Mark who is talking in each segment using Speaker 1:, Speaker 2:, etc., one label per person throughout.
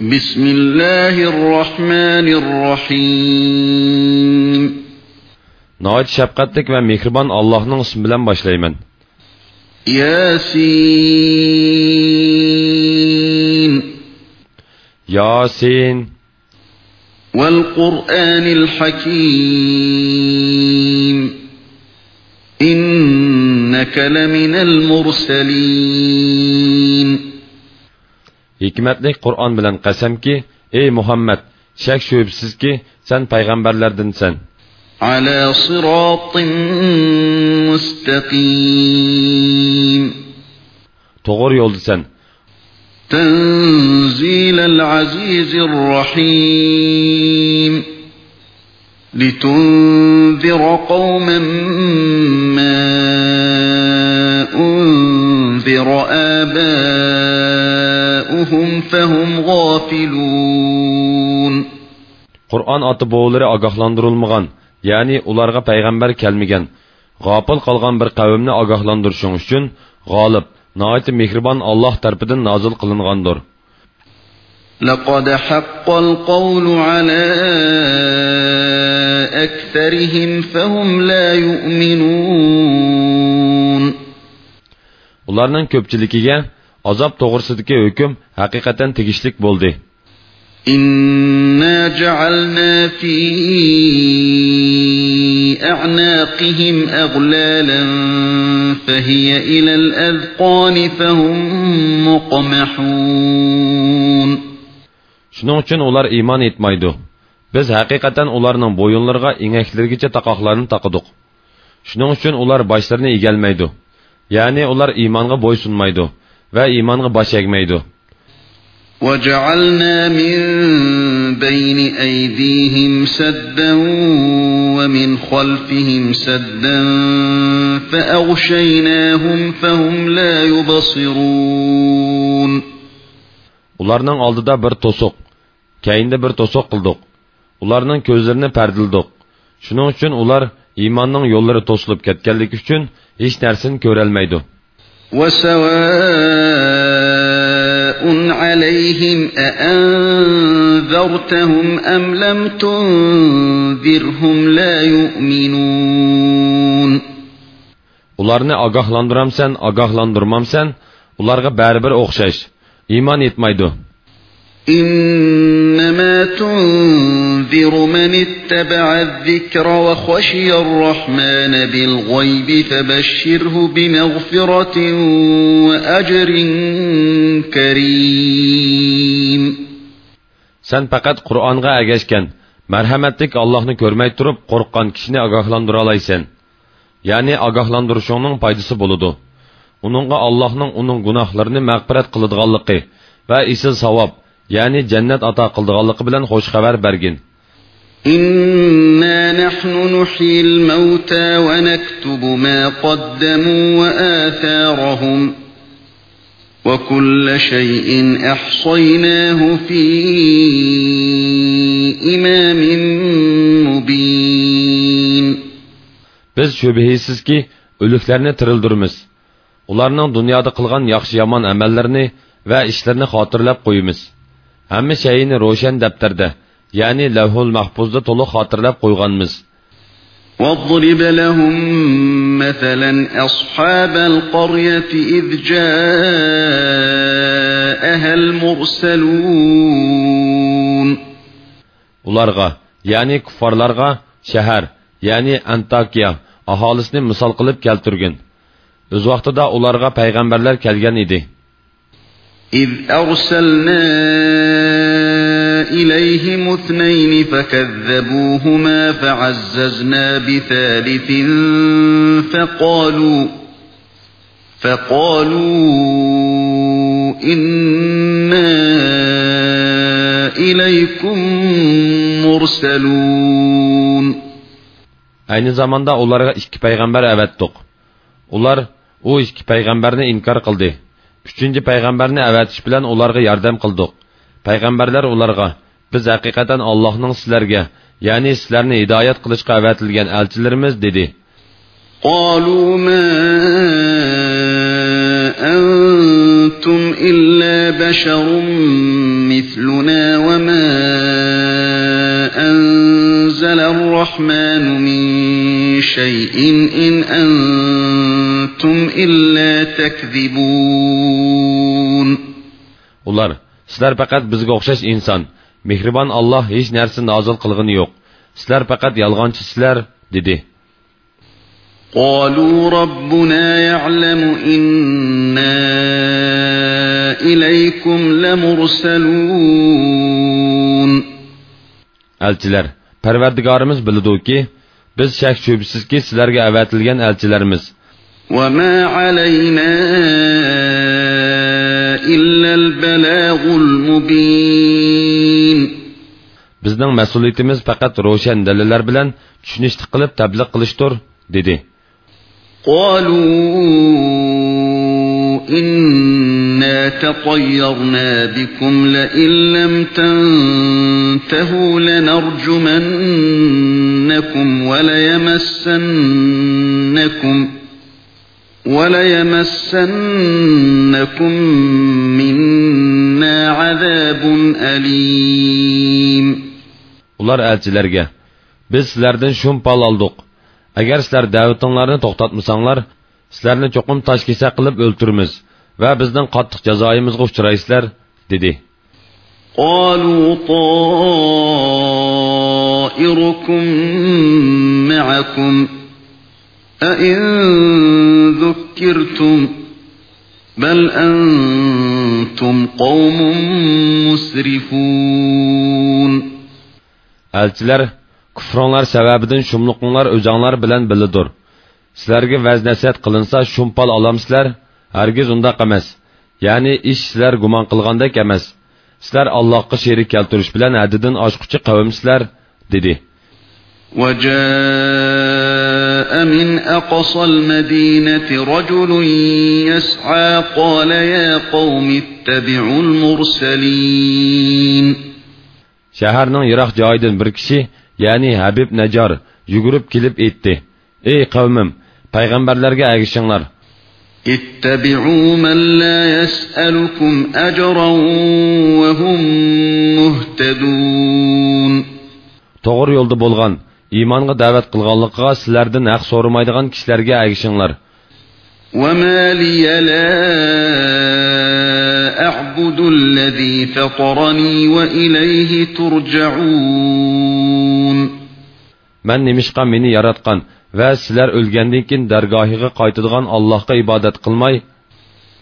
Speaker 1: بسم الله الرحمن الرحيم نهاية شفقتك ومهربان الله نصم بلن başlayman
Speaker 2: ياسين ياسين والقرآن الحكيم إنك لمن المرسلين
Speaker 1: hikmatlik qur'on bilan qasamki ey muhammad shak shubsizki san payg'ambarlardinsan
Speaker 2: ala sirotin mustaqim to'g'ri yo'ldasan تنزيل العزيز الرحيم لتنذر قوما ما أنذر آباؤهم أَبْنَاؤُهُمْ فَهُمْ غَافِلُونَ Qur'on ota
Speaker 1: bovolari ogohlantirilmagan, ya'ni ularga payg'ambar kelmagan, g'afil qolgan bir qavmni ogohlantirishing uchun g'olib, nihoyat mehribon Alloh tarafidan nozil qilingandir.
Speaker 2: لقد حق القول على أكثرهم فهم لا يؤمنون.
Speaker 1: Onların köpçülüküge azob to'g'risidagi hukm haqiqatan tegishlik bo'ldi
Speaker 2: إنا جعلنا في أعناقهم أغلالا فهي إلى الأذقان فهم مقمحون
Speaker 1: Şunun üçün onlar iman etmaydı. Biz haqiqatan ularning bo'yinlariga engaklargacha taqoqlarni taqıdıq. Şunun üçün ular başlarını egalmaydı. Yani ular imanğa bo'ysunmaydı. ve imanı baş egmeydu.
Speaker 2: وَجَعَلْنَا مِنْ بَيْنِ اَيْد۪يهِمْ سَدًّا وَمِنْ خَلْفِهِمْ سَدًّا فَاَغْشَيْنَاهُمْ فَهُمْ لَا يُبَصِرُونَ
Speaker 1: Onlarının aldıda bir tosuk, kəyində bir tosuq qıldıq. Onlarının gözlərini pərdildik. Şunun üçün onlar imanın yolları tosulub ketkəllik için heç nərsini körelmeydi.
Speaker 2: وَسَوَاءً سواء عليهم أأنذرتهم أم لم تنذرهم لا يؤمنون
Speaker 1: Ularını agahlandıramsan, agahlandırmamsan, ularga bəribir oxşayış. İman etmaydı.
Speaker 2: إنما تنذر من اتبع الذكر وخشي الرحمن بالغيب فبشره بمغفرة وأجر كريم
Speaker 1: Sen faqat Qur'onga agashgan, marhamatlik Allohni ko'rmay turib qo'rqqan kishini ogohlantira olaysan. Ya'ni ogohlantirishingning foydasi bo'ladi. Uningga Allohning uning gunohlarini mag'firat qiladiganligi va isil savob ya'ni jannat ato qildig'anligi bilan xush xabar bergin
Speaker 2: إنا نحن نحيي الموتى ونكتب ما قدموا وآثارهم وكل شيء أحصيناه في إمام مبين
Speaker 1: Biz şübhisiz ki ölüklerini tırıldırmız. Onlarının dünyada kılgan yaxşı yaman əməllərini və işlərini xatırlab qoyumuz. hamma shayini ro'shan daftarda ya'ni lavhul mahfuzda to'liq xotirlab qo'yganmiz
Speaker 2: واضرب لهم مثلا أصحاب القرية إذ جاءها المرسلون
Speaker 1: ularga ya'ni kuffarlarga shahar ya'ni antakiya aholisini misol qilib keltirgin o'z vaqtida ularga payg'ambarlar kelgan edi
Speaker 2: إذ أرسلنا إليهم اثنين فكذبوهما فعززنا بثالث فقالوا فقالوا إنا إليكم مرسلون
Speaker 1: Aynı zamanda onlara iki peygamber evet evettik. Onlar o iki peygamberne inkar kıldı. uchinchi payg'ambarni avatish bilan ularga yordam qildik payg'ambarlar ularga biz haqiqatan allohning sizlarga ya'ni sizlarni hidoyat qilishga avatilgan elchilarimiz dedi
Speaker 2: قالوا ما أنتم إلا بشر مثلنا وما أنزل الرحمن من شيء إن أنتم kuntum illa takzibun
Speaker 1: Ular sizlar faqat bizga o'xshash inson mehribon Alloh hech narsa nozil qilgani yo'q sizlar faqat yolg'onchisizlar dedi
Speaker 2: قالوا ربنا يعلم إنا إليكم لمرسلون
Speaker 1: Elçiler, perverdigarımız bilidu ki, biz şək şübhisiz ki sizlərə əvətilən elçilərimiz,
Speaker 2: وما علينا إلا البلاغ المبين
Speaker 1: بزنان مسؤوليتimiz فقط روشن دلالر بلن چونش تقلب تبلق قلشتور dedi.
Speaker 2: قالوا إنا تطيرنا بكم لئن لم تنتهوا لنرجمنكم وليمسنكم وَلَيَمَسَّنَّكُم مِّنَّا عَذَابٌ أَلِيمٌ
Speaker 1: Ular elçilərə, biz sizlərdən şun pal aldıq. Əgər sizlər dəvətinlərini toxtatmasanlar, sizlərini çoxum taş kisə qılıb öldürürüz və bizdən qatlıq cəzayımızğa uçuraysızlar, dedi.
Speaker 2: قالوا طائركم معكم أئن ذكرتم بل أنتم قوم مسرفون
Speaker 1: Elçiler, kufronlar sebebidin şumluqunlar öcanlar bilen bilidur. Sizlerge vəznəsiyyət qılınsa şumpal alam sizler, hergiz undaq emas. Yani iş sizler guman qılğandak emas. Sizler Allahqa şerik keltürüş bilen hədidin aşquçı qavim sizler, dedi.
Speaker 2: وجاء من أقصى المدينة رجل يسعى قال يا قوم اتبعوا المرسلين
Speaker 1: شهرنا يرخ جايد بركشي يعني حبيب نجار يغرب كليب ايتي اي قومم پیغمبرلرگه اگشنلار
Speaker 2: اتبعوا من لا يسألكم أجرا وهم مهتدون تغر يولد بولغان iymonga
Speaker 1: da'vat qilganligiga sizlardan haq so'ramaydigan kishilarga agishinglar
Speaker 2: وما لي لا أعبد الذي فطرني وإليه ترجعون من
Speaker 1: نمشقا مني yaratgan va sizlar o'lgandan keyin dargohiga qaytadigan Allohga ibodat qilmay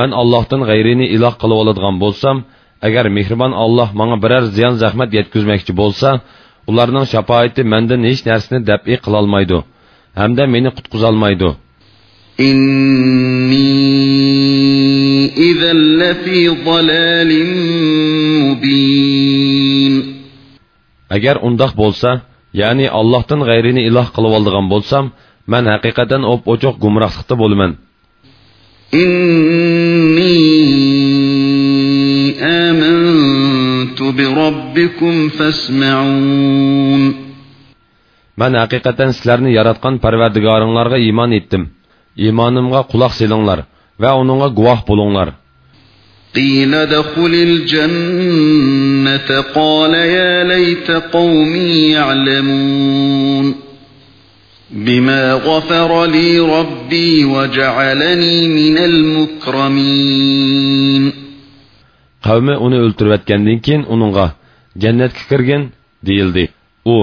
Speaker 1: man allohdan g'ayrini iloh qilib oladigan bo'lsam agar mehribon olloh manga biror ziyon zahmat yetkazmoqchi bo'lsa ularning shafoati mandan hech narsani dabi qilolmaydi hamda meni qutqizolmaydi agar undoq bo'lsa ya'ni allohdan g'ayrini iloh qilib oldigan bo'lsam man haqiqatan o'p o'choq gumrohlikda bo'laman
Speaker 2: بربكم فاسمعون من حقیقتن سلرنی
Speaker 1: یاراتقان پروردگارانلارغا ایمان ایتتیم. ایمانیمغا لار سیلینلار ва унинга гувоҳ لار.
Speaker 2: قيل ادخل الجنة قال يا ليت قومي يعلمون بما غفر لي ربي وجعلني من المكرمين
Speaker 1: qavmi uni o'ltirayotgandan keyin uningga jannatga kirgin deyildi u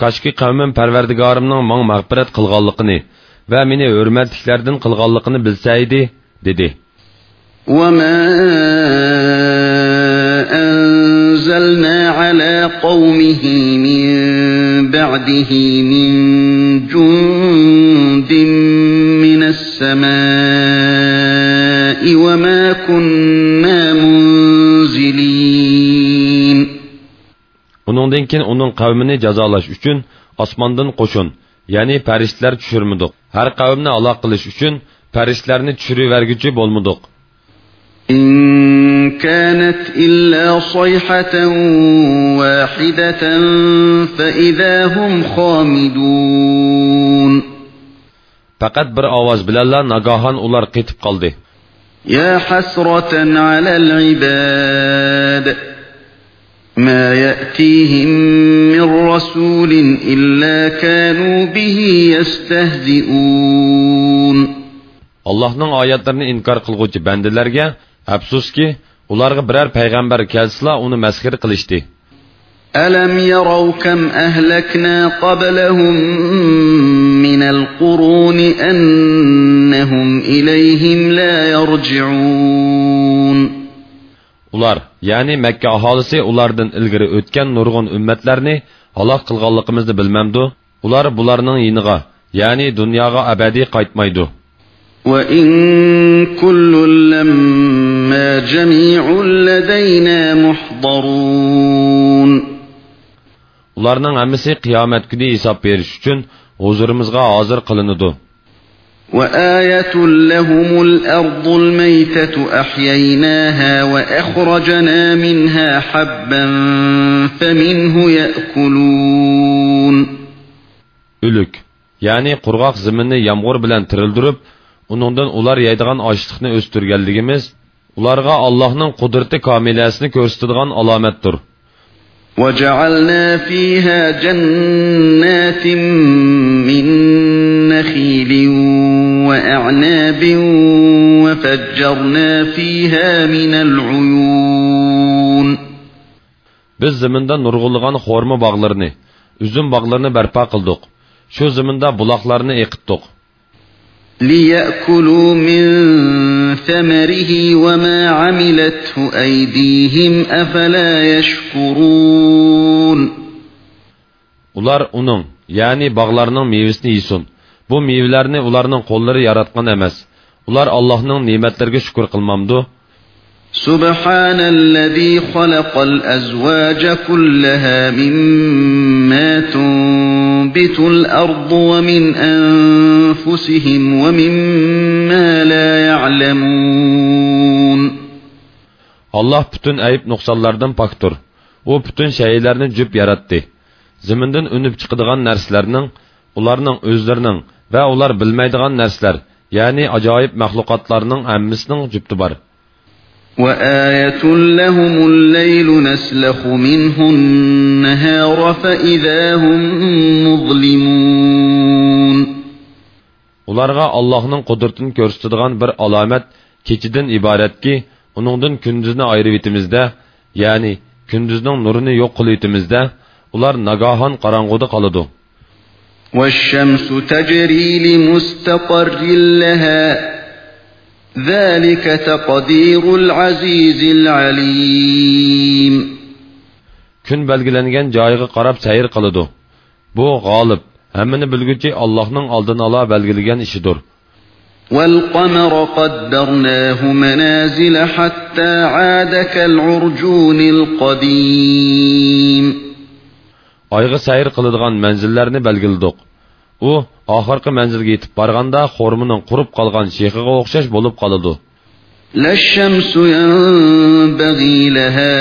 Speaker 1: koshki qavmim parvardigorimning mong mag'firat qilganligini va meni hurmatliklardan qilganligini bilsa edi dedi
Speaker 2: وما أنزلنا على قومه من بعده من جند من السماء وما كنا
Speaker 1: lekin uning qavmini jazolash uchun osmondan qo'shin ya'ni farishtalar tushirmidiq har qavmni aloq qilish uchun farishtalarni tushiriverguchi bo'lmidiq
Speaker 2: إن كانت إلا صيحة واحدة فإذا هم خامدون
Speaker 1: فقط bir ovoz bilanlar nagahan ular ketib qoldi.
Speaker 2: Ya hasratan alal ibad. ما يأتيهم من رسول إلا كانوا به يستهزئون Allah'ın ayetlerini inkar kılgıcı
Speaker 1: bendilerge, hepsus ki, ularga birer peygamber kelsila onu meskir kılıştı.
Speaker 2: أَلَمْ يَرَوْا كَمْ أَهْلَكْنَا قَبْلَهُمْ مِنَ الْقُرُونِ أَنَّهُمْ إِلَيْهِمْ لَا يَرْجِعُونَ
Speaker 1: Ular, ya'ni makka aholisi ulardan ilgari o'tgan nurg'un ummatlarni halok qilganligimizni bilmamdu ular bularning yiniga ya'ni dunyoga abadiy qaytmaydi
Speaker 2: وإن كل لما جميع لدينا محضرون
Speaker 1: ularning hammasi qiyomat kuni hisob berish uchun huzurimizga hozir qilinadi
Speaker 2: وآية لهم الأرض الميتة أحييناها وأخرجنا منها حبا فمنه يأكلون
Speaker 1: Ülük, yani qurgaq ziminni yomg'ir bilan tirildirib, uningdan ular yeydigan ochliqni o'stirganligimiz ularga Allohning qudrati komilasini ko'rsatadigan alomatdir.
Speaker 2: وَجَعَلْنَا فِيهَا جَنَّاتٍ مِّن نخيل وأعناب وفجرنا فيها من العيون Biz
Speaker 1: zaminda nurg'ulg'an xo'rma bog'larini, uzum bog'larini barpo qildik. Shu zaminda buloqlarni eqitdik.
Speaker 2: لِيَأْكُلُوا مِنْ ثَمَرِهِ وَمَا عَمِلَتْهُ أَيْدِيهِمْ أَفَلَا يَشْكُرُونَ
Speaker 1: Ular onun, yani bağlarının meyvesini yiyorsun. Bu meyvelərni onların qolları yaratqan emas. Ular Allah'ın nimetlerine şükür kılmamdı.
Speaker 2: Subhanellezî halakal azvâce kullahâ mimmâ tunbitul ardu ve min enfusihim ve mimmâ la
Speaker 1: ya'lemûn. Allah bütün ayıp noksanlardan paktır. O bütün şeylerini cüp yarattı. Ziminden önüp çıkıdığan nerslerinin, onların özlerinin, va ular bilmaydigan narsalar ya'ni ajoyib maxluqotlarning hammasining jufti bor
Speaker 2: وآية لهم الليل نسلخ منه النهار فإذا هم مظلمون
Speaker 1: Onlarga Allah'ın kudretini gösterdiğin bir alamet keçiden ibaret ki, onundan kündüzünü ayrıvitimizde, yani kündüzünün nurunu yok kılıvitimizde, ular nagahan karanguda kalıdı.
Speaker 2: والشمس تجري لمستقر لها ذلك تقدير العزيز العليم
Speaker 1: كن بلغلنگن جايغ قراب سير قلدو بو غالب همني بلغچي اللهنىڭ алдын ала بلغلگن ишидор
Speaker 2: والقمر قدرناه منازل حتى عاد كالعرجون القديم
Speaker 1: ayğı sayr qıladigan mənzillərini belgildik. O, axırki mənzilə yetib barğanda xormunun qurub qalğan şeyxiga oxşaş bolub qalıdı.
Speaker 2: لَالشَّمْسُ يَنبَغِي لَهَا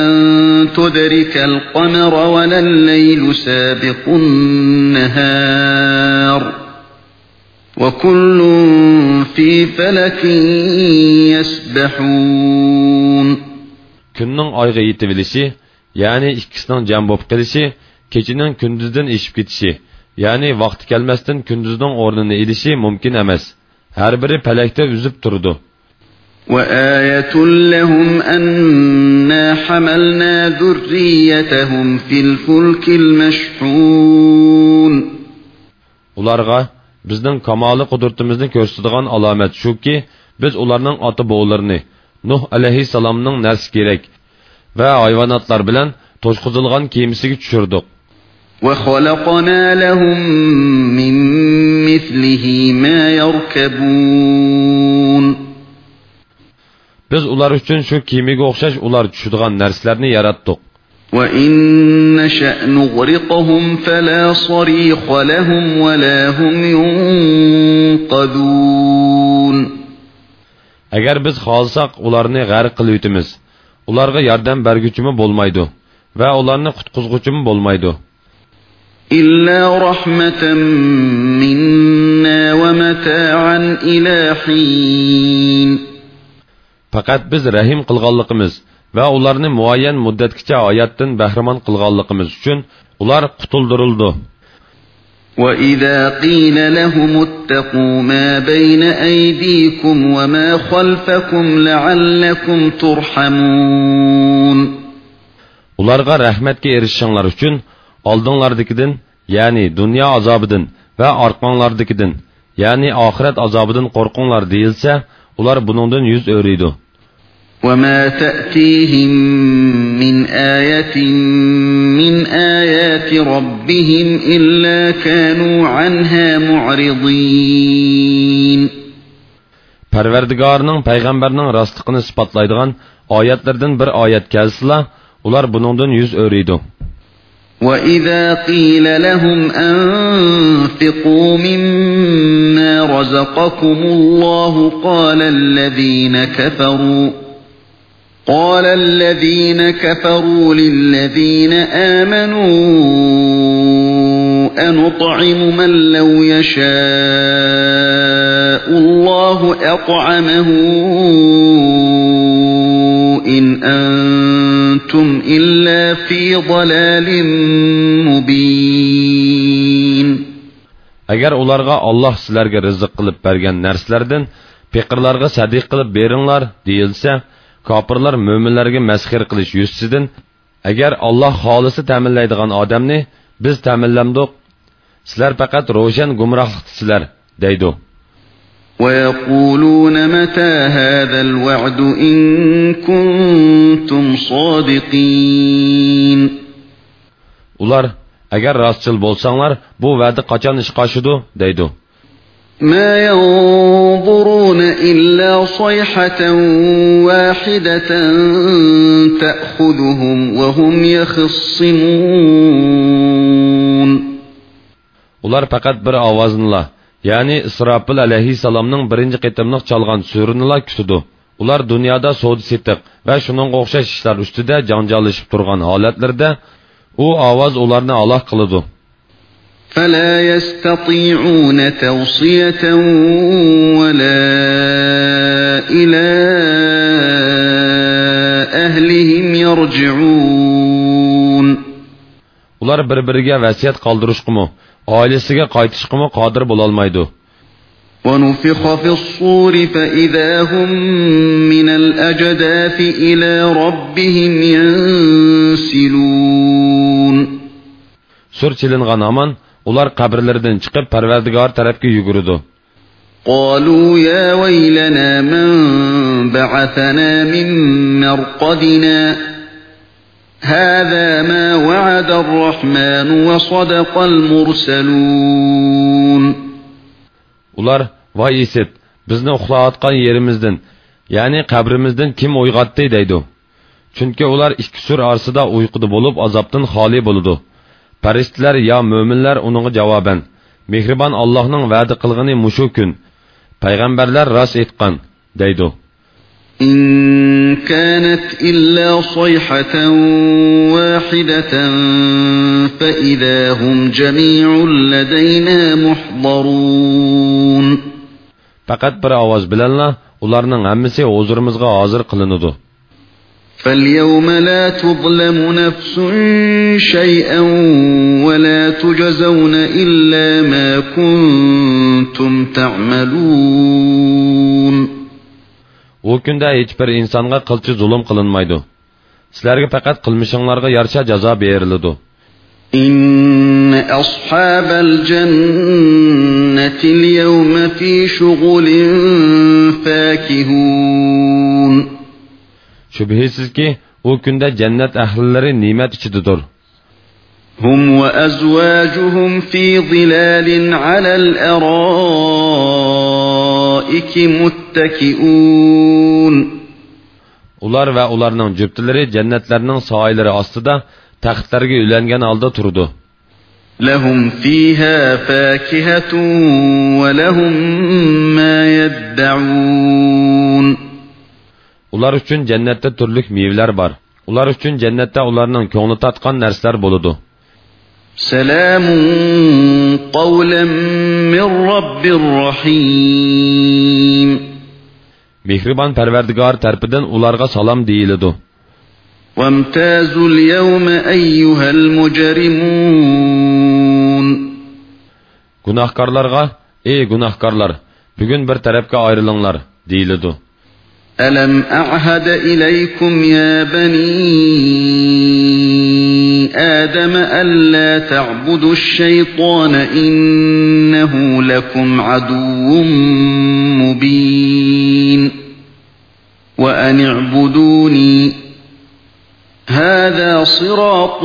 Speaker 2: أَن تُدْرِكَ الْقَمَرَ وَلَا اللَّيْلُ سَابِقُ النَّهَارِ وَكُلٌّ فِي فَلَكٍ يَسْبَحُونَ Күннің айға етіп
Speaker 1: ya'ni ikkisining jam bo'lib qilishi kechining kunduzdan eshib ketishi ya'ni vaqti kelmasdan kunduzning o'rnini ilishi mümkün emas Her biri pelekte üzüp durdu.
Speaker 2: وآية لهم أنا حملنا ذريتهم في الفلك المشحون
Speaker 1: Ularga bizning kamoli qudratimizni ko'rsatadigan alomat shuki, biz ularning ota-bovlarini Nuh alayhisalomning nafs kerak va hayvonotlar bilan to'shqizilgan kemisiga tushirdik
Speaker 2: وخلقنا لهم من مثله ما يركبون
Speaker 1: Biz ular uchun shu kiyimiga o'xshash ular tushadigan narsalarni yaratdik.
Speaker 2: Va inna sha'nugriqhum fala sarih lahum va lahum yunqadun
Speaker 1: Agar biz xolsaq ularni g'arq qilib o'timiz. ularga yordam berguchimi bo'lmaydi va ularni qutqizguchimi bo'lmaydi
Speaker 2: illa rahmatan minna va mata'an ila hin
Speaker 1: faqat biz rahim qilganligimiz
Speaker 2: va ularni muayyan
Speaker 1: muddatgacha hayotdan bahramon qilganligimiz uchun ular qutuldirildi
Speaker 2: وَإِذَا قِيلَ لَهُمُ اتَّقُوا مَا بَيْنَ أَيْدِيكُمْ وَمَا خَلْفَكُمْ لَعَلَّكُمْ تُرْحَمُونَ
Speaker 1: Ularga rahmetke erişişinler üçün aldınlardikidin, yani dünya azabıdın ve arkanlardikidin, yani ahiret azabıdın korkunlar değilse,
Speaker 2: ular bunundan yüz öğriydi. وما تأتيهم من آية من آيات ربهم إلا كانوا عنها معرضين
Speaker 1: Parverdigarının peygamberinin rastlıqını ispatlaydıgan ayetlerden bir ayet kelsila, ular bunundan yüz örüydü.
Speaker 2: وَإِذَا قِيلَ لَهُمْ أَنْفِقُوا مِمَّا رَزَقَكُمُ اللَّهُ قَالَ الَّذ۪ينَ كَفَرُوا قال الذين كفروا للذين آمنوا أنطعم من لو يشاء الله أطعمه إن أنتم إلا في ضلال مبين
Speaker 1: Agar ularga Allah sizlarga rizq qilib bergan narsalardan peqirlarga sadiq qilib beringlar deyilsa, Kapırlar möminlərə məsxir qilish yüzsüdən agar Alloh xolisi ta'minlaydigan odamni biz ta'minlamdik. Sizlar faqat ro'jan gumrohlikdasizlar deydi.
Speaker 2: وَيَقُولُونَ مَتَى هَذَا الْوَعْدُ إِن كُنتُمْ
Speaker 1: صَادِقِينَ Ular, əgər rastçıl bolsanlar, bu vədi qaçan iş qaşıdı, deydi.
Speaker 2: ما ينظرون إلا صيحة واحدة تأخذهم وهم يخصمون
Speaker 1: Ular faqat bir ovoznila, ya'ni Isrofil alayhissalomning birinchi qitimliq chalgan surinila kutidi. Ular dunyoda savdo setiq va shuning o'xshash ishlar ustida janjallashib turgan holatlarda u ovoz ularni aloq qiladi.
Speaker 2: فلا يستطيعون توصية ولا إلى أهلهم يرجعون
Speaker 1: Ular bir-biriga vasiyat qoldirishqimi, oilasiga qaytishqimi qodir bo'lolmaydi.
Speaker 2: ونفخ في الصور فإذا هم من الأجداث إلى ربهم ينسلون. Sur chilingan aman ular
Speaker 1: qabrlaridan chiqib parvardigor tarafga yugurdi
Speaker 2: قالوا يا ويلنا من بعثنا من مرقدنا هذا ما وعد الرحمن وصدق المرسلون
Speaker 1: ular voy esit bizni uxlayotgan yerimizdan ya'ni qabrimizdan kim uyg'otdi deydi chunki ular ikki sur orsida uyquda bo'lib azobdan xoli bo'ladi Pəristlər ya möminlər onunğa cavabən: "Mehriban Allah'nın vədi qılğını muşu gün peyğəmbərlər ras etqan" deydi.
Speaker 2: إن كانت إلا صيحة واحدة فإذا هم جميع لدينا محضرون.
Speaker 1: Faqat bir ovoz bilanla ularning hammasi huzurimizga hozir qilinadi.
Speaker 2: فَالْيَوْمَ لَا تُظْلَمُ نَفْسٌ شَيْئًا وَلَا تُجْزَوْنَ إِلَّا مَا كُنْتُمْ تَعْمَلُونَ
Speaker 1: O gündə heç bir insanğa qılçı zulm qılınmaydı. Sizlərə faqat qılmışınlarga yarışa cəza verilidi.
Speaker 2: إن أصحاب الجنة اليوم في شغل فاكهون
Speaker 1: shubhisizki u kunda jannat ahlilari ne'mat ichidadir
Speaker 2: هم وأزواجهم في ظلال على الأرائك
Speaker 1: متكئون ular va ularning juftlari jannatlarning soyilari ostida taxtlarga ulangan holda turdi
Speaker 2: lahum fiha fakihatun va lahum ma yad'un
Speaker 1: ular uchun jannatda turli mevalar bor ular uchun jannatda ularning ko'ngli tatgan narsalar bo'ladi
Speaker 2: سلام قولا من رب رحيم
Speaker 1: مهربان پروردگار طرفدن ularga salam deyildi
Speaker 2: وامتازوا اليوم ايها المجرمون
Speaker 1: gunohkorlarga ey gunohkorlar bugun bir tarafga ayrılinglar deyildi
Speaker 2: ألم أعهد إليكم يا بني آدم ألا تعبدوا الشيطان إنه لكم عدو مبين وأن اعبدوني هذا صراط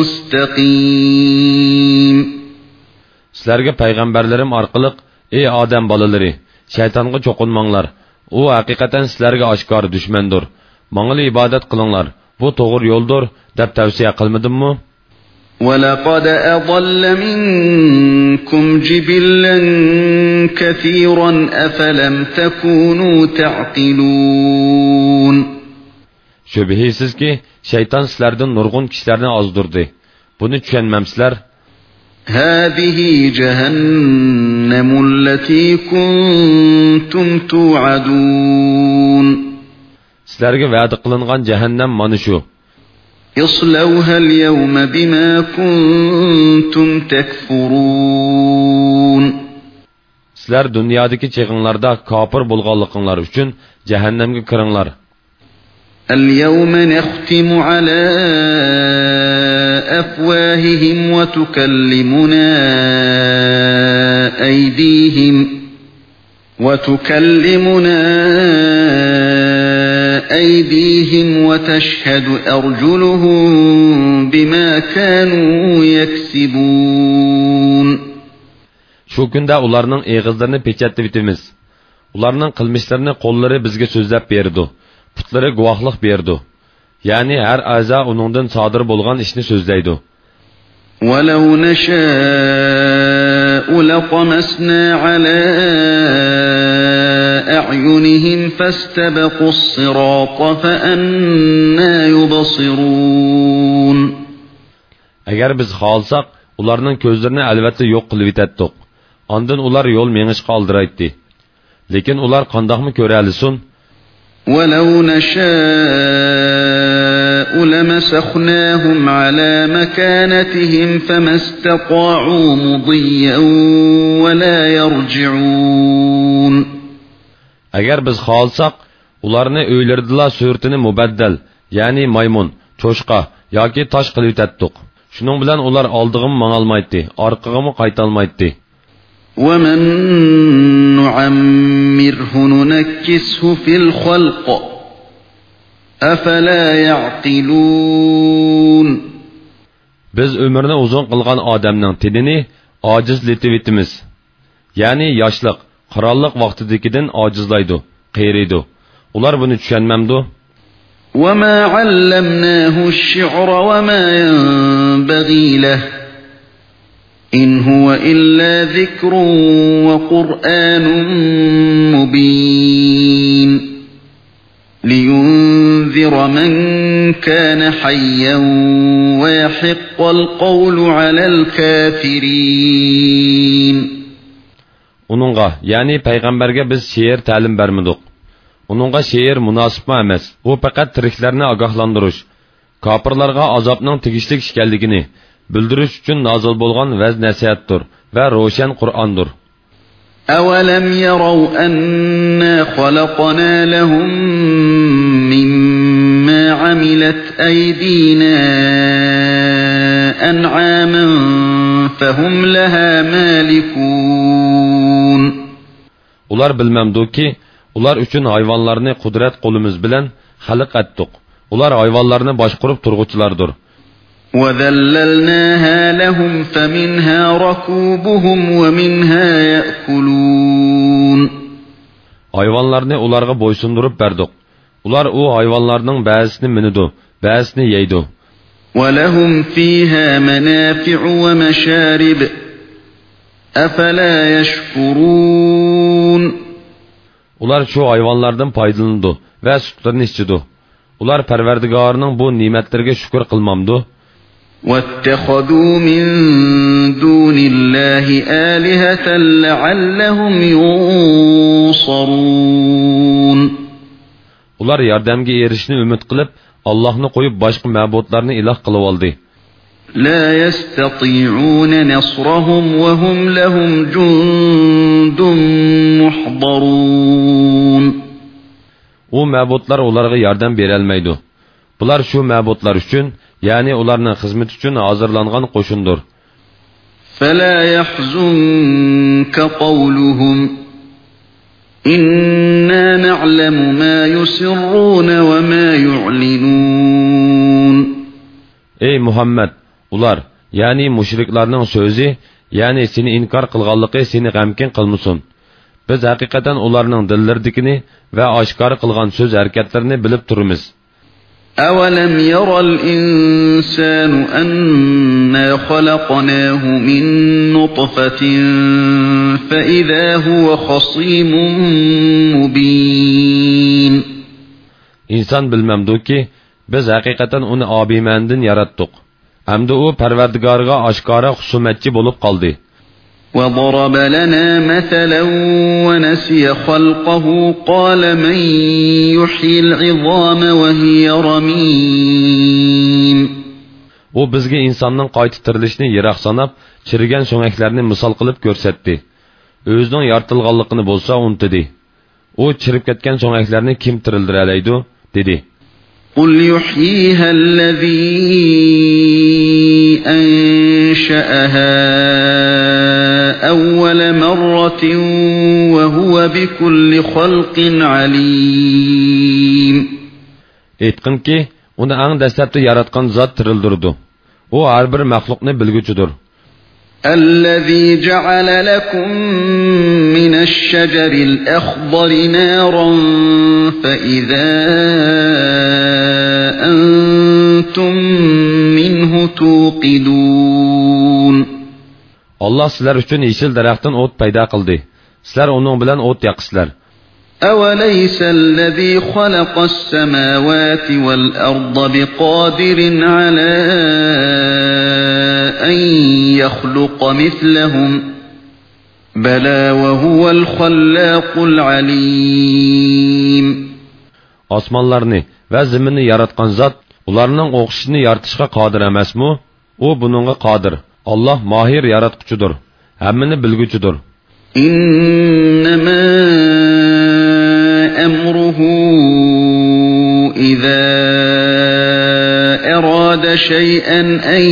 Speaker 2: مستقيم
Speaker 1: سلرگە پیغمبرلرم ارقلق ey آدم balaları şeytanğa çoqunmanglar u haqiqatan sizlarga oshkor dushmandir mangli ibodat qilinglar bu
Speaker 2: to'g'ri yo'ldir deb tavsiya qilmadimmi ولقد أضل منكم جبلا كثيرا أفلم تكونوا تعقلون
Speaker 1: Şübihisiz ki şeytan sizlerden nurgun kişilerini azdırdı. Bunu çükenmemsiler,
Speaker 2: هذه جهنم التي كنتم توعدون سلرگ وعد قلنغان جهنم منشو اصلوها اليوم بما كنتم تكفرون سلر دنیادی که چیغنلرده کابر
Speaker 1: بلغالقنلار اچون جهنمگی کرنلار
Speaker 2: اليوم نختم على أفواههم وتكلمنا أيديهم وتكلمنا أيديهم وتشهد أرجلهم بما كانوا يكسبون
Speaker 1: Şu günde onların ağızlarını peçetli bitimiz. Onların kılmışlarını kolları bizge sözlep verdi. putlari guvohlik berdi ya'ni har a'zo uningdan sodir bo'lgan ishni so'zlaydi
Speaker 2: ولو نشاء لطمسنا على أعينهم فاستبقوا الصراط فأنا يبصرون agar biz xohlsak ularning ko'zlarini
Speaker 1: albatta yo'q qilib yetatdiq ondan ular yo'l mengishga oldiraytdi lekin ular qandoqmi ko'ralisin
Speaker 2: ولو نشاء لمسخناهم على مكانتهم فما استطاعوا مضيا ولا يرجعون
Speaker 1: Agar biz xohlsak, ularni uylardila suratini mubaddal, ya'ni maymun, cho'shqa yoki tosh qilib tatdiq. Shuning bilan ular oldig'im manolmaydi, orqig'imi qaytalmaydi.
Speaker 2: وَمَن نُعَمَّ نعمره ننكسه في الخلق أفلا يعقلون
Speaker 1: Biz ömrünü uzun qılğan adamның tinini acizletibitimiz. Yani yaşlıq, qirallık vaqtidikidən acizlaydı, qeyriydi. Ular bunu düşənməmdi.
Speaker 2: وَمَا عَلَّمْنَاهُ الشِّعْرَ وَمَا يَنْبَغِي لَهُ إن هو إلا ذكر وقرآن مبين لينذر من كان حيا ويحق القول على الكافرين
Speaker 1: Onunğa, yani peygamberge biz şiir təlim vermedik. Onunğa şiir münasib mı emas? Bu faqat tiriklərini ağahlandırış, kafirlərə azabın tigişlik işkənligini bildirish uchun nozil bo'lgan vaz nasihatdir va ro'shan qur'ondir
Speaker 2: أولم يروا أنا خلقنا لهم مما عملت أيدينا أنعاما فهم لها مالكون
Speaker 1: Ular bilmemduki, ular üçün hayvanlarını kudret kolumuz bilen halık ettik. Ular hayvanlarını başkurup turguçlardır.
Speaker 2: وذللناها لهم فمنها ركوبهم ومنها يأكلون
Speaker 1: Hayvanlarını onlarga boysundurup berdik. Ular o hayvanlarının bazısını minidu, bazısını yeydu.
Speaker 2: وَلَهُمْ ف۪يهَا مَنَافِعُ وَمَشَارِبُ أَفَلَا يَشْكُرُونَ Ular
Speaker 1: şu hayvanlardan faydalandı ve sütlerini içidu. Ular perverdigarının bu nimetlerine şükür kılmamdı.
Speaker 2: واتخذوا من دون الله آلهة لعلهم ينصرون
Speaker 1: Ular yordamga erişini ümit qilib, Allohni qo'yib boshqa ma'budlarni iloh qilib oldi.
Speaker 2: La yastati'una nasrahum wa hum lahum jundun muhdarun.
Speaker 1: U ma'budlar ularga yordam bera olmaydi. Bular shu ma'budlar uchun yani ularının hizmet için hazırlangan koşundur.
Speaker 2: فَلَا يَحْزُنْكَ قَوْلُهُمْ İnna na'lemu مَا yusirrun وَمَا ma yu'linun.
Speaker 1: Ey Muhammed, ular, yani müşriklarning sözü, yani seni inkor qilganligi seni g'amkin qilmasin. Biz haqiqatan ularning dillaridikini ve oshkor kılgan söz erkeklerini bilip turamiz.
Speaker 2: أولم ير الإنسان أنا خلقناه من نطفة فإذا هو خصيم
Speaker 1: مبين إنسان بالممدوكي بز حقيقة أن آبي مندن يردتوك أمدو أو پروردگارغا أشكارا خصومتكي بولوب قلدي
Speaker 2: وَضَرَبَ لَنَا مَثَلًا وَنَسِيَ خَلْقَهُ قَالَ مَنْ يُحْيِي الْعِظَامَ وَهِيَ رَمِيمٌ
Speaker 1: O bizga insonning qayta tirilishini yiroq sanab, chirigan so'ngaklarni misol qilib ko'rsatdi. O'zining yaratilganligini bo'lsa untidi. U chirib ketgan so'ngaklarni kim tirildira oladi? dedi.
Speaker 2: قل يحييها الذي أنشأها أول مرة وهو بكل خلق عليم ایتقن که اون آن دستت
Speaker 1: یاراتقن زاد ترلدردو او هر بر مخلوق نه بلگوچدور
Speaker 2: الذي جعل لكم من الشجر الأخضر نارا فإذا أنتم منه توقدون Аллах
Speaker 1: сілер үшін ешіл дарақтан от пайда қылды. Сілер оның білен от яқысылар.
Speaker 2: أوليس الذي خلق السماوات والأرض بقادر على أن يخلق مثلهم بلى وهو الخلاق العليم
Speaker 1: Osmanlarını və zimini yaratqan zat, onlarının oqşını yartışqa qadir əməsmu, o bununla qadir. Allah mahir yaratquchidir, hammani bilguchidir.
Speaker 2: İnnemâ emruhu izâ erâde şey'en en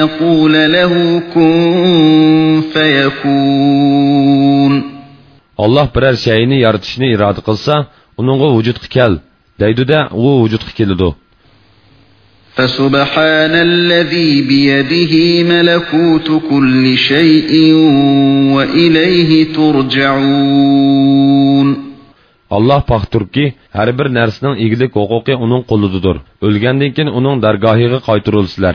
Speaker 2: yekûle lehu kun feyekûn. Allah birer şeyini yaratışını
Speaker 1: irade kılsa, onunla vücudki kel, deydi de o vücudki kelidu.
Speaker 2: فسبحان الذي بيده ملكوت كل شيء وإليه ترجعون
Speaker 1: Allah paxturki, hər bir nərsinin igilik hüquqi onun qulududur. Ölgəndən kin onun dərgahığı qaytırılsılar.